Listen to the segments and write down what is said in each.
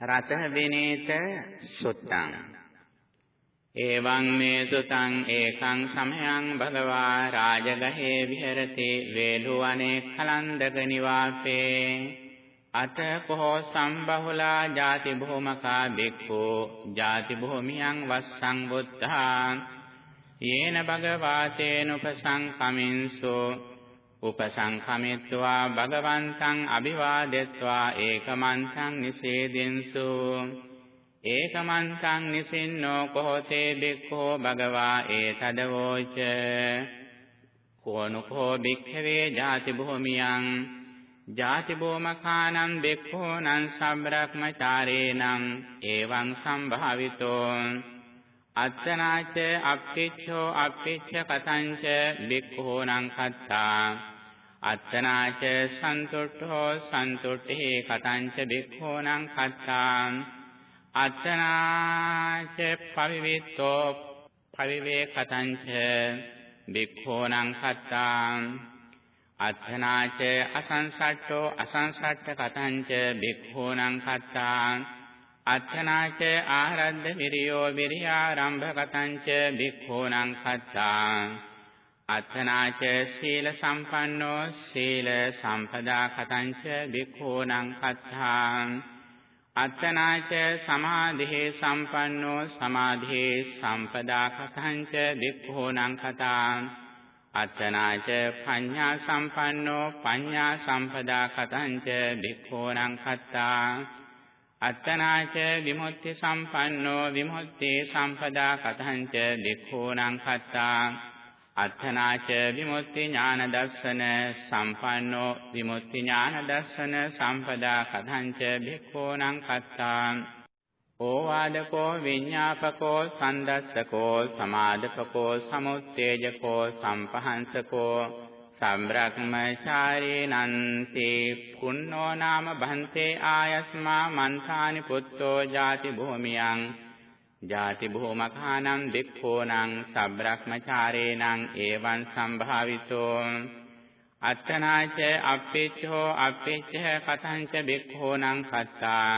රත විනීත සුත්තං. එවං මේ සුතං ඒකං සමයං භගවා රාජගහේ විහෙරති වේලුවනේ කලන්දක නිවාසේ අත කෝ සම්බහුලා ජාති භූමකා බික්ඛෝ ජාති භූමියං වස්සං බුද්ධා. යේන භගවාතේන උපසංකමින්සෝ උපසංකමිත්වා භගවන්තං අභිවාදෙත්වා ඒකමන්තං නිසේදෙන්සු. ඒකමන්තං නිසින්නෝ කොහොතේ බික්ඛෝ භගවා ඒතදවෝච. කෝනුකෝ භික්ඛවේ ජාති භූමියං. ජාති භූමකානං බික්ඛෝනං සම්බ්‍රක්මචාරේනං එවං සම්භාවිතෝ. අත්තනාච අප්පිච්ඡෝ අප්පිච්ඡ කතංච බික්ඛෝනං කත්තා. අත්තනාච සන්තුට්ඨෝ සන්තුට්ඨේ කතංච බික්ඛෝනං කත්තා අත්තනාච පවිවිත්තෝ පවිවේ කතංච බික්ඛෝනං කත්තා අත්තනාච අසංසට්ඨෝ අසංසට්ඨ කතංච බික්ඛෝනං කත්තා අත්තනාච ආරද්ධ විරියෝ විරියාරම්භ කතංච බික්ඛෝනං කත්තා අත්තනාච සීල සම්පන්නෝ සීල සම්පදා කතංච බික්ඛෝනං කත්තා අත්තනාච සමාධිහේ සම්පන්නෝ සමාධිහේ සම්පදා කතංච බික්ඛෝනං කතා අත්තනාච පඤ්ඤා සම්පන්නෝ පඤ්ඤා සම්පදා කතංච බික්ඛෝනං කත්තා අත්තනාච විමුක්ති සම්පන්නෝ විමුක්ති සම්පදා කතංච බික්ඛෝනං කත්තා අත්තනාච විමුක්ති ඥාන දර්ශන සම්පන්නෝ විමුක්ති ඥාන දර්ශන සම්පදා කතංච බික්ඛෝනං කත්තා. ඕවාදකෝ විඤ්ඤාපකෝ සන්දස්සකෝ සමාදපකෝ සමුත්තේජකෝ සම්පහංසකෝ සම්බ්‍රක්මචාරීනන්ති පුන්නෝ නාම භන්තේ ආයස්මා මන්තානි පුත්තෝ ජාති භූමියං ජාති භූමකානම් දික්ඛෝනං සබ්‍රක්මචාරේනං ඒවං සම්භාවිතෝ. අත්තනාච අප්පිච්ඡෝ අප්පිච්ඡ කතංච බික්ඛෝනං කත්තා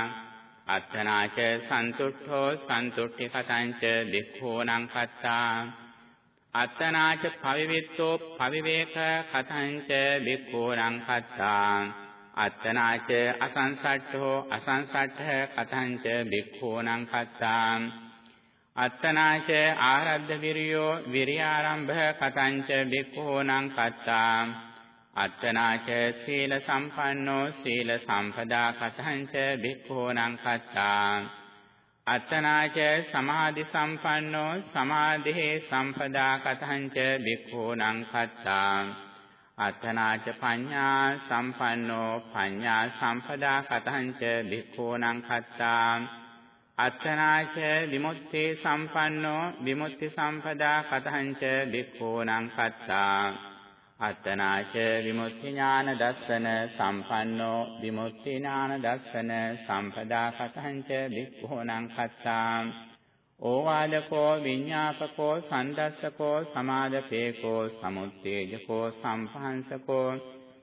අත්තනාච සන්තුට්ඨෝ සන්තුට්ඨි කතංච බික්ඛෝනං කත්තා අත්තනාච පවිවිත්තෝ පවිවේක කතංච බික්ඛෝනං කත්තා අත්තනාච අසංසට්ඨෝ අසංසට්ඨ කතංච බික්ඛෝනං කත්තා අත්තනාච ආරද්ධ විරියෝ විරියාරම්භ කතංච බික්ඛෝනං කත්තා අත්තනාච සීල සම්පන්නෝ සීල සම්පදා කතංච බික්ඛෝනං කත්තා අත්තනාච සමාධි සම්පන්නෝ සමාධේ සම්පදා කතංච බික්ඛෝනං කත්තා අත්තනාච පඤ්ඤා සම්පන්නෝ පඤ්ඤා සම්පදා කතංච බික්ඛෝනං කත්තා අත්තනාච විමුක්ති සම්පන්නෝ විමුක්ති සම්පදා කතංච බික්ඛෝනං කත්තා. අත්තනාච විමුක්ති ඥාන දස්සන සම්පන්නෝ විමුක්ති ඥාන දස්සන සම්පදා කතංච බික්ඛෝනං කත්තා. ඕවාදකෝ විඤ්ඤාපකෝ සන්දස්සකෝ සමාදපේකෝ සමුත්තේජකෝ සම්පහන්සකෝ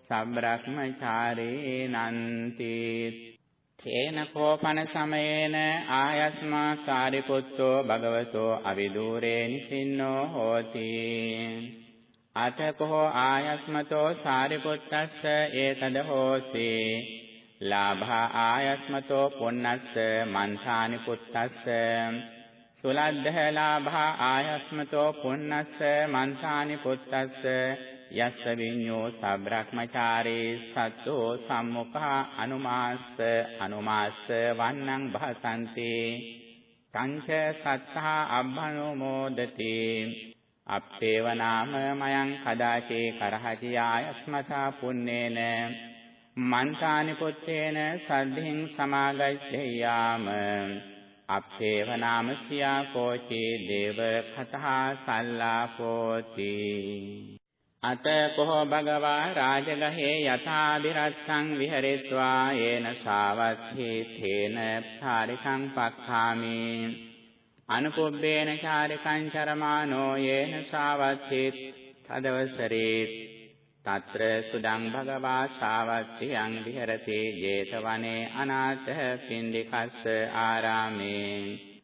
සබ්‍රක්මචාරේ නන්ති. තේන කෝපන සමයේන ආයස්මා සාරිපුත්තෝ භගවතෝ අවිදූරේ නිසින්නෝ හෝති. අතකෝ ආයස්මතෝ සාරිපුත්තස්ස ඒතද හෝති. ලාභා ආයස්මතෝ පුන්නස්ස මන්සානි පුත්තස්ස. සුලද්ධ ලාභා ආයස්මතෝ පුන්නස්ස මන්සානි පුත්තස්ස. යස්ස විඤ්ඤෝ සබ්‍රක්මචාරේ සත්තෝ සම්මුඛා අනුමාස්ස අනුමාස්ස වන්නං භසන්ති සංච සත්තා අබ්බනෝමෝදති අප්පේව නාම මයං කදාචේ කරහති ආයස්මතා පුන්නේන මන්තානි පුත්තේන සද්ධින් සමාගච්ඡේයාම අප්පේව නාම සියා කෝචේ දේව කතා සල්ලාපෝති අතකොහෝ භගවා රාජගහේ යථාබිරත්තං විහෙරෙත්වා යේන සාවත්ථේ තේන භාරිකං පක්ඛාමි. අනුපොබ්බේන චාරිකං චරමානෝ යේන සාවත්ථේ තදවසරේ తත්‍ර සුදං භගවා සාවත්ථයන් විහෙරති 제තවනේ අනාථ පින්දිකස්ස ආරාමේ.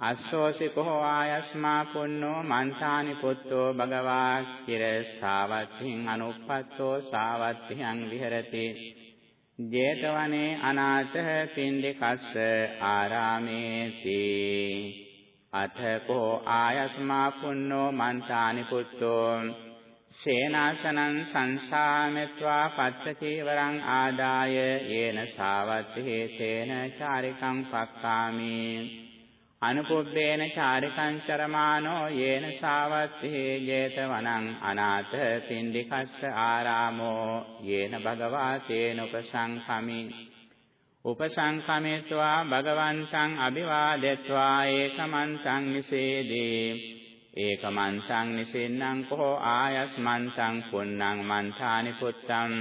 අස්සෝසි කෝ ආයස්මා පුන්නෝ මන්තානි පුත්තෝ භගවා කිර ශාවත්තිං අනුප්පත්තෝ ශාවත්තියං විහෙරති. 제තවනේ අනාථ පින්ඩිකස්ස ආරාමේති. අතකෝ ආයස්මා පුන්නෝ මන්තානි පුත්තෝ සේනාසනං සංසාමෙත්වා පත්තචීවරං ආදාය යේන සාවත්ති හේතේන චාරිකං පක්කාමි අනුපුබ්බේන චාරිකං චරමානෝ යේන සාවත්ති ජේතවනං අනාථ පින්ඩිකස්ස ආරාමෝ යේන භගවා තේන උපසංඛමි. උපසංඛමෙත්වා භගවන්තං අභිවාදෙත්වා ඒකමන්තං නිසේදී. ඒකමන්සං නිසින්නම් කෝ ආයස්මන්සං පුන්නං මන්තානි පුත්තං.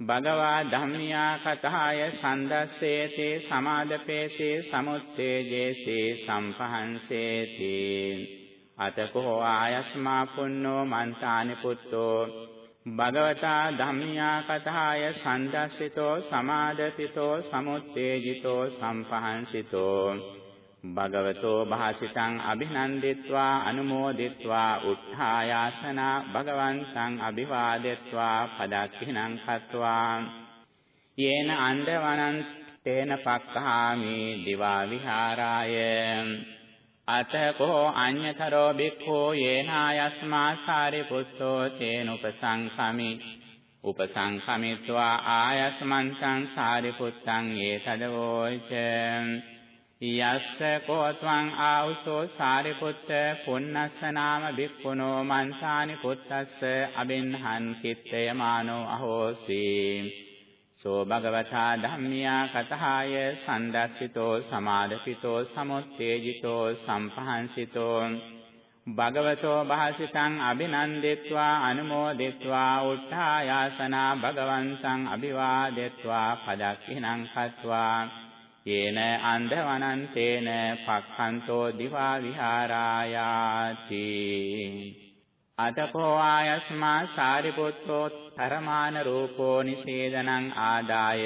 භගවා ධම්මියා කතාය සන්දස්සේති සමාදපේසී සමුත්තේජේසී සම්පහන්සේති. අතකෝ ආයස්මා පුන්නෝ මන්තානි පුත්තෝ. භගවතා ධම්මියා කතාය සන්දස්සිතෝ සමාදතිතෝ සමුත්තේජිතෝ සම්පහන්සිතෝ. භගවතෝ භාසිතං අභිනන්දිත්වා අනුමෝදිත්වා උත්ථායාසනා භගවන්තං අභිවාදෙත්වා පදක්ඛිනං කତ୍වා। යේන අණ්ඩවනං තේන පක්ඛාමි දිවා විහාරාය। අතකෝ අඤ්ඤතරෝ බික්ඛෝ යේනායස්මා සාරිපුත්තෝ තේන උපසංඛමි උපසංඛමිත්වා ආයස්මන්තං සාරිපුත්තං ඒතදවෝච යස්ස කෝත්වං ආවුසෝ සාරිපුත්ත පුන්නස්ස නාම බික්ඛුනෝ මන්සානි පුත්තස්ස අබින්හං කිත්තයමානෝ අහෝසි. සෝ භගවතා ධම්මියා කතහාය සන්දස්සිතෝ සමාදසිතෝ සමුත්තේජිතෝ සම්පහන්සිතෝ. භගවතෝ භාසිතං අභිනන්දිත්වා අනුමෝදිත්වා උත්ථායාසනා භගවන්තං අභිවාදෙත්වා පදක්ඛිනං කତ୍වා. යේන අන්ධවනන්තේන පක්ඛන්තෝ දිවා විහාරායාති අතකෝ ආයස්මා සාරිපුත්තෝ තරමාන රූපෝ නිසේදනං ආදාය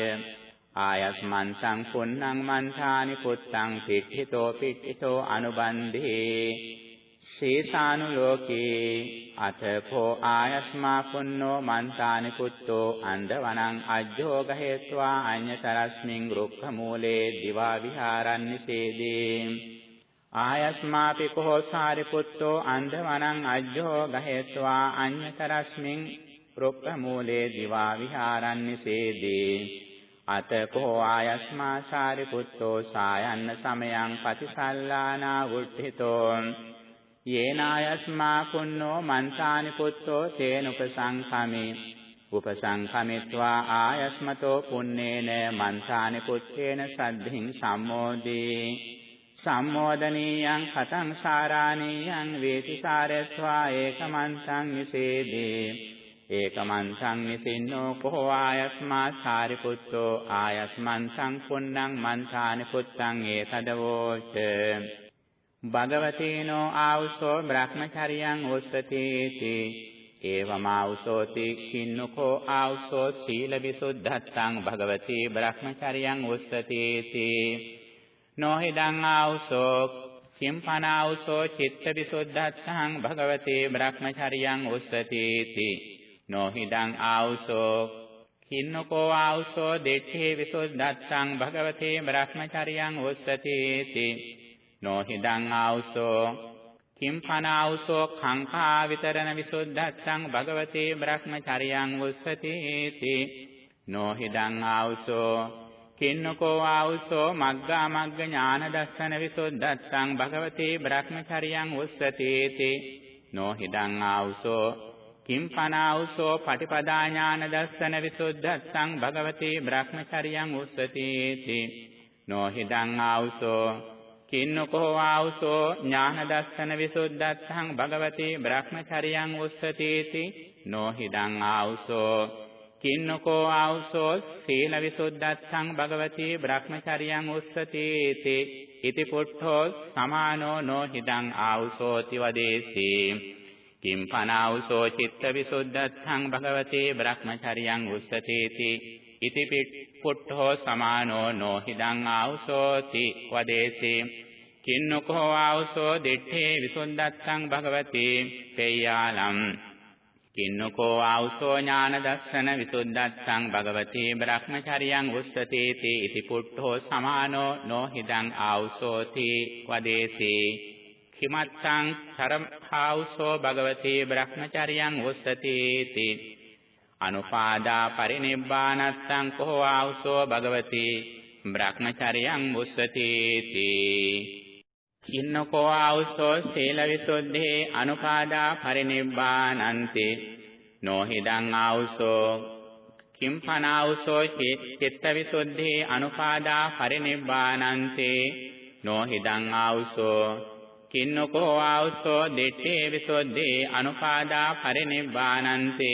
ආයස්මන් සංකුන්නං මන්තානි පුත්තං පිට්ඨිතෝ පිට්ඨිතෝ අනුබන්ධේ ශේසානුලෝකේ අත පෝ ආයස්මා පුන්නෝ මන්තානි පුත්තෝ අන්දවනං අජ්ජෝ ගහේत्वा අඤ්ඤතරස්මින් රුක්ඛ මූලේ දිවා විහාරන්නි සේදී. ආයස්මාපි කෝ සාරිපුත්තෝ අන්දවනං අජ්ජෝ ගහේत्वा අඤ්ඤතරස්මින් රුක්ඛ මූලේ දිවා විහාරන්නි සේදී. අත කෝ ආයස්මා සාරිපුත්තෝ සායන්න සමයං පතිසල්ලානා වුද්ධිතෝ. යේනායස්මා පුන්නෝ මන්සානි පුත්තෝ තේන උපසංඛමේ උපසංඛමිත්වා ආයස්මතෝ පුන්නේන මන්සානි පුත්තේන සද්ධින් සම්මෝදී සම්මෝදනීයං කතං සාරාණීයං වේති සාරත්වා ඒකමන්තං නිසේදී ඒකමන්තං නිසින්නෝ කෝ ආයස්මා සාරිපුත්තෝ ආයස්මන් සංකුන්නං මන්සානි පුත්තං ඒතදවෝච භගවතේනෝ ආවුසෝ බ්‍රහ්මචරියං උස්සතේති. ඒවමාවුසෝති කින්නකෝ ආවුසෝ සීල විසුද්ධත්තං භගවති බ්‍රහ්මචරියං උස්සතේති. නොහිදං ආවුසෝ කිම්පනාවුසෝ චිත්ත විසුද්ධත්තං භගවති බ්‍රහ්මචරියං උස්සතේති. නොහිදං ආවුසෝ කින්නකෝ ආවුසෝ දෙට්ඨේ විසුද්ධත්තං භගවති බ්‍රහ්මචරියං උස්සතේති. නොහිදං ආවුසෝ. කිම්පන ආවුසෝ කංකා විතරණ විසුද්ධත්තං භගවතේ බ්‍රහ්මචරියං උස්සතේති. නොහිදං ආවුසෝ. කින්නකෝ ආවුසෝ මග්ගා මග්ග ඥාන දස්සන විසුද්ධත්තං භගවතේ බ්‍රහ්මචරියං උස්සතේති. නොහිදං ආවුසෝ. කිම්පන ආවුසෝ පටිපදා ඥාන දස්සන විසුද්ධත්තං භගවතේ බ්‍රහ්මචරියං උස්සතේති. නොහිදං ආවුසෝ. කින්නකෝ ආවුසෝ ඥාන දස්සන විසුද්ධත්තං භගවති බ්‍රහ්මචරියං උස්සතේති නොහිදං ආවුසෝ. කින්නකෝ ආවුසෝ සීල විසුද්ධත්තං භගවති බ්‍රහ්මචරියං උස්සතේති. ඉති පුට්ඨෝ සමානෝ නොහිදං ආවුසෝති වදේසි. කිම්පනාවසෝ චිත්තවිසුද්ධත්තං භගවතේ බ්‍රහ්මචරියං උස්සතේති. ඉති පුට්ඨෝ සමානෝ නොහිදං ආවසෝති වදේසි කින්නකෝ ආවසෝ දිත්තේ විසුද්ධත්තං භගවතේ පෙය්‍යාලම් කින්නකෝ ආවසෝ ඥාන දස්සන විසුද්ධත්තං භගවතේ බ්‍රහ්මචරියං උස්සතේති ඉති පුට්ඨෝ සමානෝ නොහිදං ආවසෝති වදේසි කිමත්තං සරම්හාවසෝ භගවතේ බ්‍රහ්මචරියං උස්සතේති. අනුපාදා පරිනිබ්බානත්තං කෝ ආවසෝ භගවතේ බ්‍රහ්මචරියං උස්සතේති කින්නකෝ ආවසෝ සීලවිසුද්ධේ අනුපාදා පරිනිබ්බානන්ති. නොහිදං ආවසෝ කිම්පනාවසෝ චිත්තවිසුද්ධේ අනුපාදා පරිනිබ්බානන්ති. නොහිදං ආවසෝ කින්නකෝ ආවසෝ දිත්තේ විසුද්ධේ අනුපාදා පරිනිබ්බානන්ති.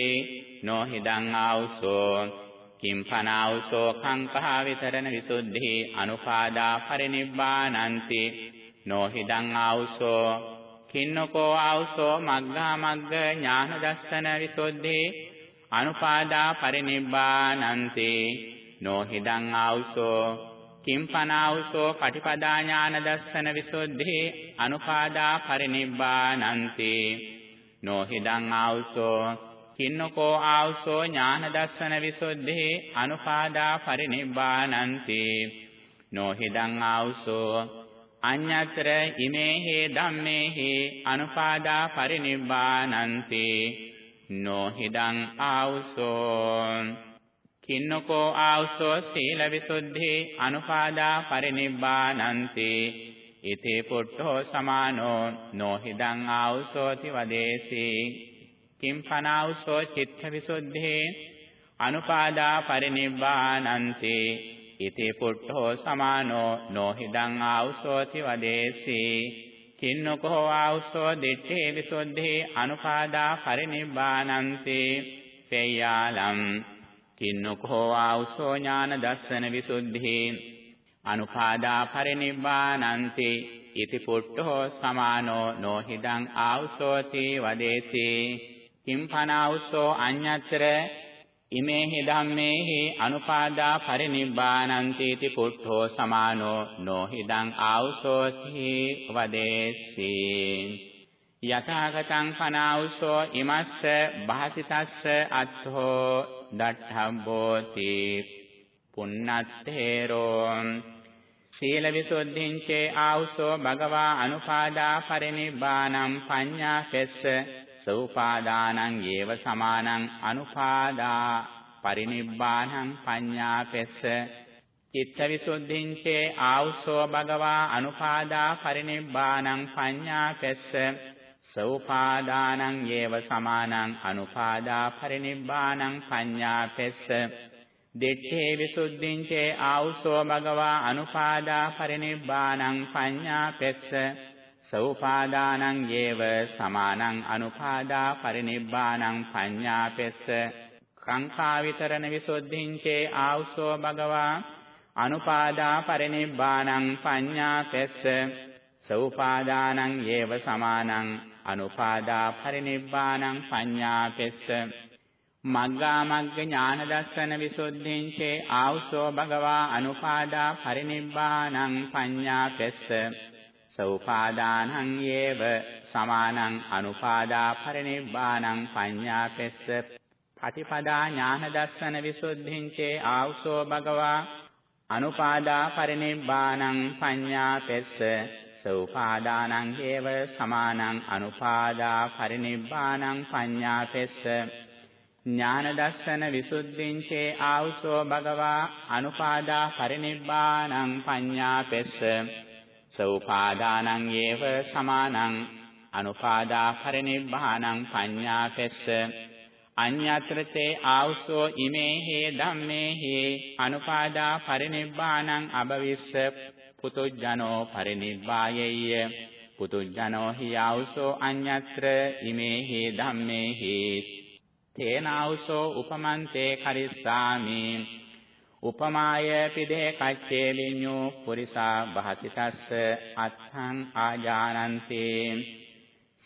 නොහිදං ආවසෝ කිම්පනාවසෝ කංකහා විතරණ විසුද්ධි අනුපාදා පරිනිබ්බානන්ති නොහිදං ආවුසෝ කින්නකෝ ආවුසෝ මග්ගා මග්ග ඥාන දස්සන විසුද්ධි අනුපාදා පරිනිබ්බානන්ති නොහිදං ආවුසෝ කිම්පනාවුසෝ පටිපදා ඥාන දස්සන විසුද්ධි අනුපාදා පරිනිබ්බානන්ති නොහිදං ආවුසෝ කින්නකෝ ආවුසෝ ඥාන දස්සන විසුද්ධි අනුපාදා පරිනිබ්බානන්ති. නොහිදං ආවුසෝ අඤ්ඤතර ඉමේහි ධම්මේහි අනුපාදා පරිනිබ්බානන්ති. නොහිදං ආවුසෝ කින්නකෝ ආවුසෝ සීල විසුද්ධි අනුපාදා පරිනිබ්බානන්ති. ඉතේ පුට්ඨෝ සමානෝ නොහිදං ආවුසෝති වදේසි. කිම්පනාවුසෝ චිත්ත විසුද්ධේ අනුපාදා පරිනිබ්බානන්ති ඉති පුට්ඨෝ සමානෝ නොහිදං ආවුසෝති වදේසි කින්නකෝ ආවුසෝ දිත්තේ විසුද්ධේ අනුපාදා පරිනිබ්බානන්ති පේයාලම් කින්නකෝ ආවුසෝ ඥාන දස්සන විසුද්ධේ අනුපාදා පරිනිබ්බානන්ති ඉති පුට්ඨෝ සමානෝ නොහිදං ආවුසෝති වදේසි කිම්පනාවුසෝ අඤ්ඤතර ඉමේහි ධම්මේහි අනුපාදා පරිනිබ්බානන්තේති පුට්ඨෝ සමානෝ නොහිදං ආවුසෝති වදේසි යථාගතං පනාවුසෝ ඉමස්ස භාසිතස්ස අත්ථෝ දට්ඨම්බෝති. පුන්නත්තේරෝ සීල විසුද්ධිං චේ ආවුසෝ භගවා අනුපාදා පරිනිබ්බානම් පඤ්ඤා පෙස්ස සෝපාදානං ඒව සමානං අනුපාදා පරිනිබ්බානං පඤ්ඤාපෙස්ස චිත්තවිසුද්ධින් චේ ආවුසෝ භගවා අනුපාදා පරිනිබ්බානං පඤ්ඤාපෙස්ස සෝපාදානං ඒව සමානං අනුපාදා පරිනිබ්බානං පඤ්ඤාපෙස්ස දිත්තේ විසුද්ධින් චේ ආවුසෝ භගවා අනුපාදා පරිනිබ්බානං පඤ්ඤාපෙස්ස සෝපාදානං යේව සමානං අනුපාදා පරිනිබ්බානං පඤ්ඤාපෙස්ස. කාංකා විතරණ විසුද්ධින් චේ ආවුසෝ භගවා අනුපාදා පරිනිබ්බානං පඤ්ඤාපෙස්ස. සෝපාදානං යේව සමානං අනුපාදා පරිනිබ්බානං පඤ්ඤාපෙස්ස. මග්ගා මග්ග ඥාන දස්සන විසුද්ධින් චේ ආවුසෝ භගවා අනුපාදා පරිනිබ්බානං පඤ්ඤාපෙස්ස. සෝපාදානං යේව සමානං අනුපාදා පරිනිබ්බානං පඤ්ඤාපෙස්ස. පටිපදා ඥාන දස්සන විසුද්ධිං චේ ආවසෝ භගවා අනුපාදා පරිනිබ්බානං පඤ්ඤාපෙස්ස. සෝපාදානං යේව සමානං අනුපාදා පරිනිබ්බානං පඤ්ඤාපෙස්ස. ඥාන දස්සන විසුද්ධිං චේ ආවසෝ භගවා අනුපාදා පරිනිබ්බානං පඤ්ඤාපෙස්ස. සෝපාදානං යේව සමානං අනුපාදා පරිනිබ්බානං පඤ්ඤාපෙස්ස අඤ්ඤත්‍රතේ ආවසෝ ඉමේහි ධම්මේහි අනුපාදා පරිනිබ්බානං අබවිස්ස පුතුජනෝ පරිනිබ්බායෙය්‍ය පුතුජනෝ හි ආවසෝ අඤ්ඤත්‍ර ඉමේහි ධම්මේහි තේනාවසෝ උපමන්තේ කරිස්සාමි උපමාය පිදේ කච්චේ විඤ්ඤෝ පුරිසා භාසිතස්ස අත්ථං ආජානන්ති.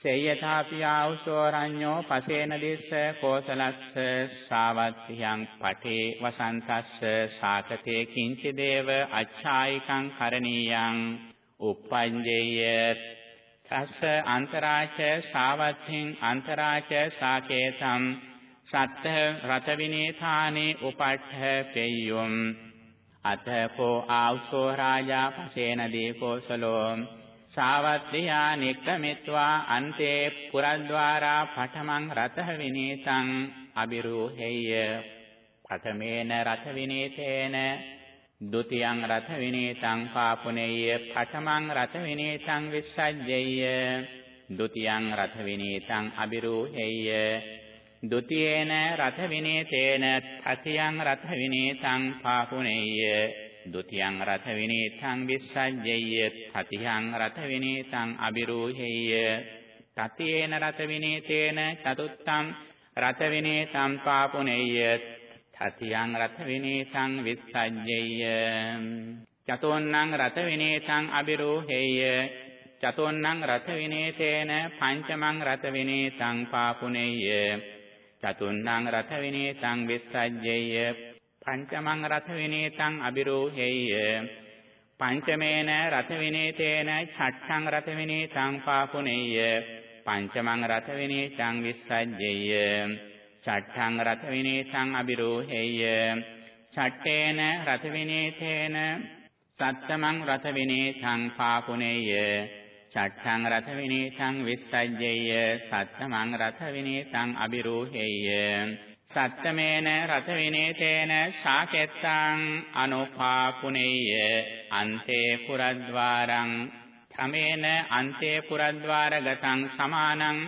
සේයථාපි ආවුසෝ රඤ්ඤෝ පසේන දිස්ස කෝසලස්ස ශාවත්තියං පඨේ වසන්තස්ස සාකතේ කිංචි දේව අච්ඡායිකං කරණීයං. uppajjeyya තස්ස අන්තරාච ශාවත්තිං අන්තරාච සාකේතම් සත්ත රත විනේථානේ උපට්ඨ පෙය්‍යොම් අතකෝ ආවුසෝ රාජා පසේන දීකෝසලෝ. සාවත්තියා නික්කමිත්වා අන්තේ පුරද්වාරා පඨමං රතහ විනීතං අබිරූහෙය්‍ය පඨමේන රත විනීතේන ဒ ුතියං රත විනීතං පාපුනේය. පඨමං රත විනීතං විස්සජ්ජේය. ဒ ුතියං රත විනීතං අබිරූහෙය්‍ය ဒ ුතියේන රත විනීතේන තතියං රත විනීතං පාපුනේය. ဒ ුතියං රත විනීතං විස්සජ්ජේය තතියං රත විනීතං අබිරූහෙය්‍ය. තතියේන රත විනීතේන චතුත්තං රත විනීතං පාපුනේය. තතියං රත විනේසං විස්සජ්ජේය චතෝන්නං රත විනේසං අබිරෝහෙය චතෝන්නං රත විනේතේන පංචමං රත විනේසං පාපුනේය. චතුන්නං රත විනේසං විස්සජ්ජේය පංචමං රත විනේසං අබිරෝහෙය පංචමේන රත විනේතේන ඡට්ඨං රත විනේසං පාපුනේය පංචමං රත විනේසං විස්සජ්ජේය චට්ඨං රත විනේසං අබිරෝහෙය්‍ය චට්ඨේන රත විනේතේන සත්තමං රත විනේසං පාපුනේය චට්ඨං රත විනේසං විස්සජ්ජේය සත්තමං රත විනේසං අබිරෝහෙය්‍ය සත්තමේන රත විනේතේන ශාකෙත්තං අනුපාපුනේය අන්තේ පුරද්වාරං තමේන අන්තේ පුරද්වාරගතං සමානං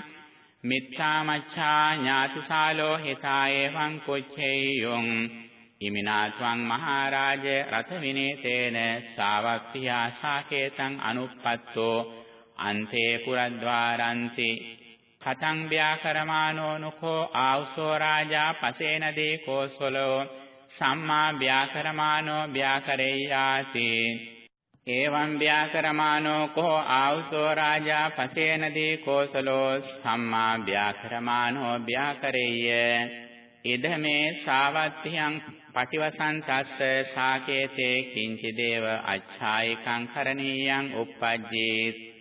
මිත්‍යාමච්ඡා ඥාතිසාලෝ හිතායේවං කුච්චේයොං ඉමිනාත්වං මහරජ රත විනේතේන සාවත්තියා සාකේතං අනුප්පත්තෝ අන්තේ පුරද්වාරන්ති। කතං ව්‍යාකරමානෝ නුකෝ ආවසෝ රාජා පසේන දේ කෝසලෝ සම්මා ව්‍යාකරමානෝ ව්‍යාකරෙය්‍යාති එවං ව්‍යාකරමානෝ කෝ ආවුසෝ රාජා පසේනදී කෝසලෝ සම්මා ව්‍යාකරමානෝ ව්‍යාකරෙය්‍ය ඉදමේ සාවත්තියං පටිවසන්තස්ස සාකේතේ කිංචි දේව අච්ඡායිකං කරණීයං uppajjee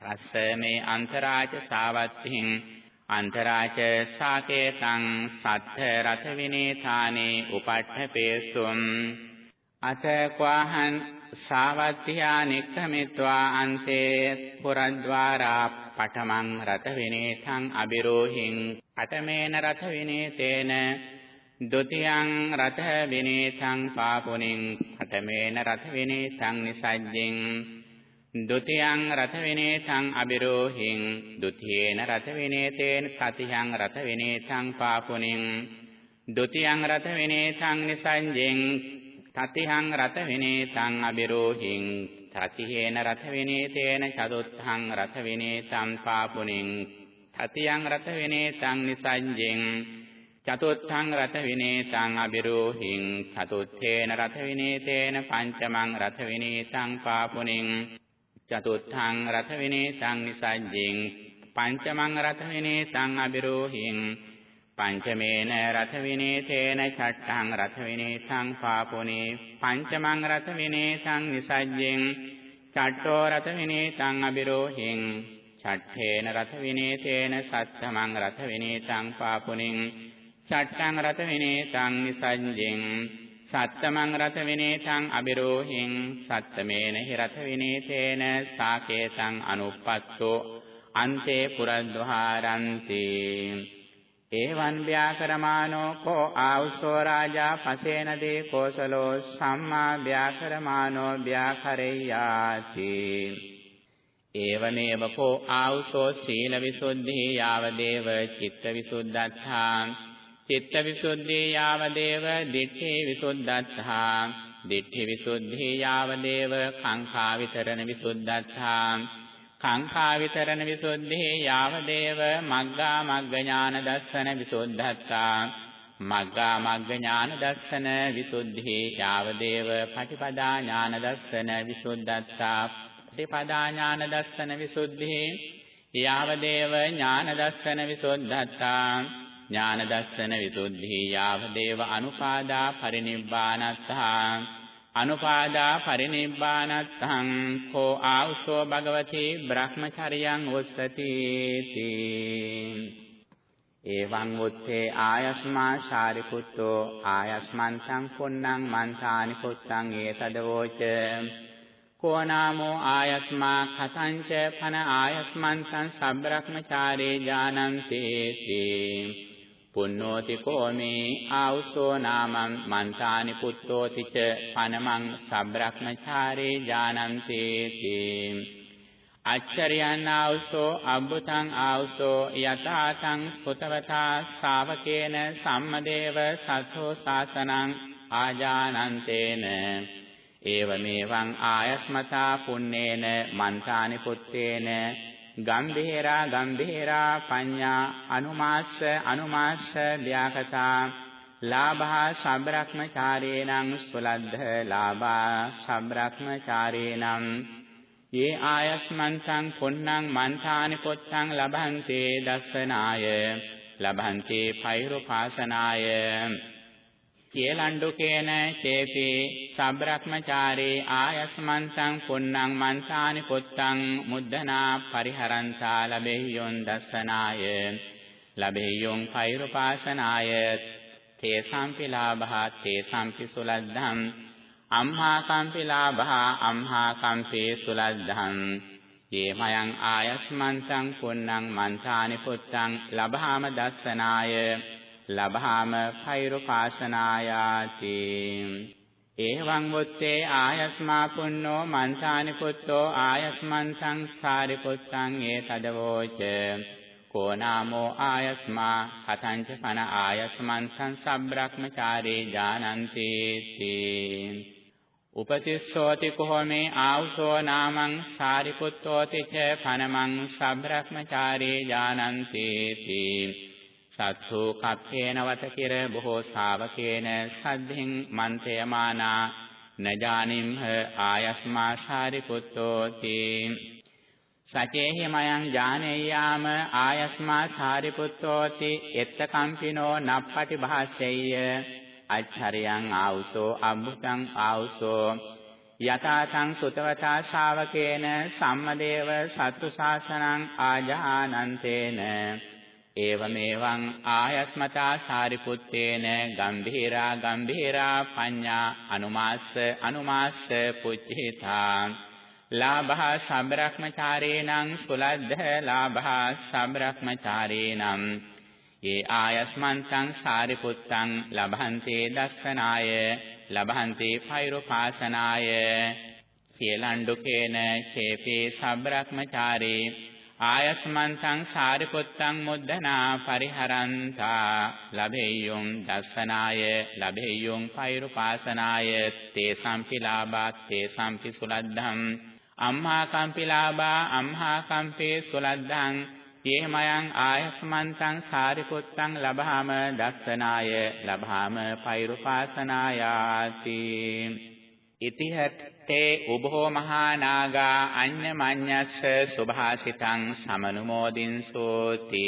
තස්ස මේ අන්තරාච සාවත්තිං අන්තරාච සාකේතං සත්ථ රත විනේථානේ උපට්ඨපේසුම් අත කවහන් සාවත්තියා නික්ඛමිත්වා අන්තේ පුරද්වාරා පඨමං රත විනේතං අබිරෝහින්. අටමේන රත විනේතේන ဒ ුතියං රත විනේතං පාපුනින්. අටමේන රත විනේතං නිසජ්ජින්. ဒ ුතියං රත විනේතං අබිරෝහින් ဒ ුතියේන රත විනේතේන සතියං රත විනේතං පාපුනින් ဒ ුතියං රත විනේතං නිසංජෙන් තතිහං රත විනේතං අබිරෝහින් තතිහේන රත විනේතේන චතුත්ථං රත විනේතං පාපුනින් තතියං රත විනේතං නිසංජෙන් චතුත්ථං රත විනේතං අබිරෝහින් චතුත්ථේන රත විනේතේන පංචමං රත විනේතං පාපුනින් චතුත්ථං රත විනේතං නිසංජෙන් පංචමං රත විනේතං අබිරෝහින් පංචමේන රත විනේතේන චට්ඨං රත විනේතං පාපුනේ පංචමං රත විනේතං නිසජ්ජෙන් චට්ඨෝ රත විනේතං අබිරෝහින් චට්ඨේන රත විනේතේන සත්තමං රත විනේතං පාපුනින් චට්ඨං රත විනේතං නිසජ්ජෙන් සත්තමං රත විනේතං අබිරෝහින් සත්තමේන හි රත විනේතේන සාකේතං අනුප්පත්තෝ අන්තේ පුරද්වාරන්ති. එවං ව්‍යාකරමානෝ කෝ ආවුසෝ රාජා පසේන දේ කෝසලෝ සම්මා ව්‍යාකරමානෝ ව්‍යාකරෙය්‍යාති. ඒවමේව කෝ ආවුසෝ සීල විසුද්ධි යාවදේව චිත්ත විසුද්ධත්තා චිත්ත විසුද්ධි යාවදේව දිට්ඨි විසුද්ධත්තා දිට්ඨි විසුද්ධි යාවදේව කාංඛා විතරණ විසුද්ධත්තා කාංකා විතරණ විසුද්ධේ යාවදේව මග්ගා මග්ග ඥාන දස්සන විසුද්ධත්තා මග්ගා මග්ග ඥාන දස්සන විසුද්ධේ යාවදේව පටිපදා ඥාන දස්සන විසුද්ධත්තා පටිපදා ඥාන දස්සන විසුද්ධේ යාවදේව ඥාන දස්සන විසුද්ධත්තා ඥාන දස්සන විසුද්ධි යාවදේව අනුපාදා පරිනිබ්බානත්තා. අනුපාදා පරිනිබ්බානත්තං. කෝ ආවසෝ භගවති බ්‍රහ්මචර්යං උස්සති එවං උත්තේ ආයස්මා ශාරිපුත්තෝ ආයස්මන්තං පුන්නං මන්තානි පුත්තං ඒතදවෝච කෝ නාමෝ ආයස්මා කතංච පන ආයස්මන්තං සබ්‍රක්මචාරේ ඥානන්තේති පුන්නෝති කෝමේ ආවුසෝ නාමං මන්තානි පුත්තෝති ච පනමං සබ්‍රක්මචාරේ ඥානන්තේති අච්චරියන් ආවුසෝ අබ්බුතං ආවුසෝ යතාතං සුතවතා ශාවකේන සම්මදේව සත්ථෝ සාසනං ආජානන්තේන. ඒවමේවං ආයස්මතා පුන්නේන මන්තානි පුත්තේන ගම්බේරා ගම්බේරා පඤ්ඤා අනුමාස්ස අනුමාස්ස ව්‍යාකතා ලාභා සබ්‍රක්මචාරේණං සුලද්ධ ලාභා සබ්‍රක්මචාරේණං। යේ ආයස්මන්තං පුන්නං මන්තානි පුත්තං ලබන්තේ දස්සනාය ලබන්තේ පෛරුපාසනාය। චේලණ්ඩුකේන චේපි සබ්‍රක්මචාරේ ආයස්මන්තං පුන්නං මන්තානි පුත්තං මුද්දනා පරිහරන්තා ලබෙහියොන් දස්සනාය. ලබෙහියොන් පෛරුපාසනාය තේසම්පි ලාභා තේසම්පි සුලද්ධම් අම්හා කම්පි ලාභා අම්හා කම්පි සුලද්ධම් යේ මයං ආයස්මන්තං පුන්නං මන්තානි පුත්තං ලබහාම දස්සනාය. ලබහාම පෛරුපාසනායාති එවං වොත්තේ ආයස්මා පුන්නෝ මන්තානි පුත්තෝ ආයස්මන්තං සාරිපුත්තං ඒතදවෝච කෝ නාමෝ ආයස්මා කතංච පන ආයස්මන්තං සබ්‍රක්මචාරේ ජානන්ති උපතිස්සෝති කොහොමේ ආවුසෝ නාමං සාරිපුත්තෝති ච පනමං සබ්‍රක්මචාරේ ජානන්ති සත්තු කප්පේන වත කිර බොහෝ ශාවකේන සද්ධින් මන්තයමානා නජානිම්හ ආයස්මා සාරිපුත්තෝති. සචේහි මයං ඥානේයාම ආයස්මා සාරිපුත්තෝති. එත්තකම්පිනෝ නප්පටි භාෂෙය්‍ය අච්චරියං ආවුසෝ අබ්බුතං ආවුසෝ. යතාතං සුතවතා ශාවකේන සම්මදේව සත්තු ශාසනං ආජානන්තේන ඒවමේවං ආයස්මතා සාරිපුත්තේන ගම්භීරා ගම්භීරා පඤ්ඤා අනුමාස්ස අනුමාස්ස පුච්චිතා ලාභා සම්බ්‍රහ්මචාරේණං සුලද්ධ ලාභා සම්බ්‍රහ්මචාරේණං ඒ ආයස්මන්තං සාරිපුත්තං ලබහන්තේ දස්සනාය ලබහන්තේ පෛරුපාසනාය සියලණ්ඩුකේන චේපේ සම්බ්‍රහ්මචාරේ ආයස්මන්තං සාරිපුත්තං මුද්දනා පරිහරන්තා. ලබෙය්‍යුම් දස්සනාය ලබෙය්‍යුම් පෛරුපාසනාය. තේ සම්පිලාබා තේ සම්පි සුලද්ධම් අම්හා කම්පිලාබා අම්හා කම්පේ සුලද්ධං යේමයන් ආයස්මන්තං සාරිපුත්තං ලබහාම දස්සනාය ලබහාම පෛරුපාසනායාති. ඉතිහත්තේ උභෝ මහා නාගා අඤ්ඤමඤ්ඤස්ස සුභාසිතං සමනුමෝදින්සෝති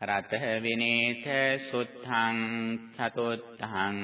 රතහ විනේත සුත්තං චතුත්තං